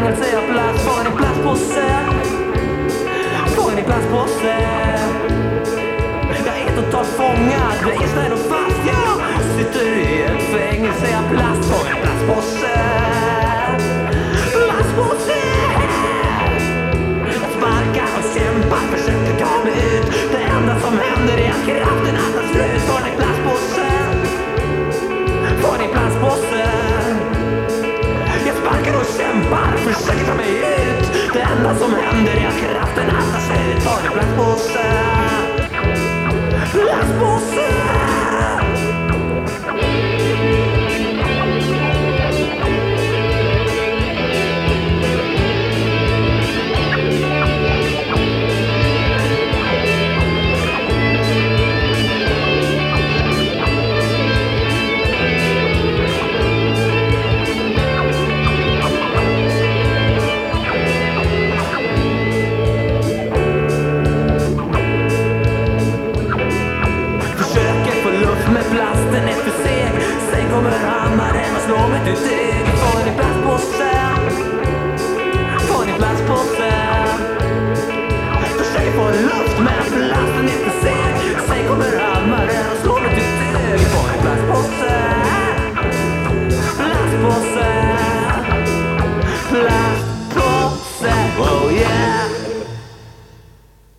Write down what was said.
Säger plats, får ni plats på fången Får ni plats på plastpåse. Jag är totalt fångad, instängd och fast. yeah! Försöker ta mig ut Det enda som händer är att Med plasten är för seg. Sen kommer hammaren och slår mig till deg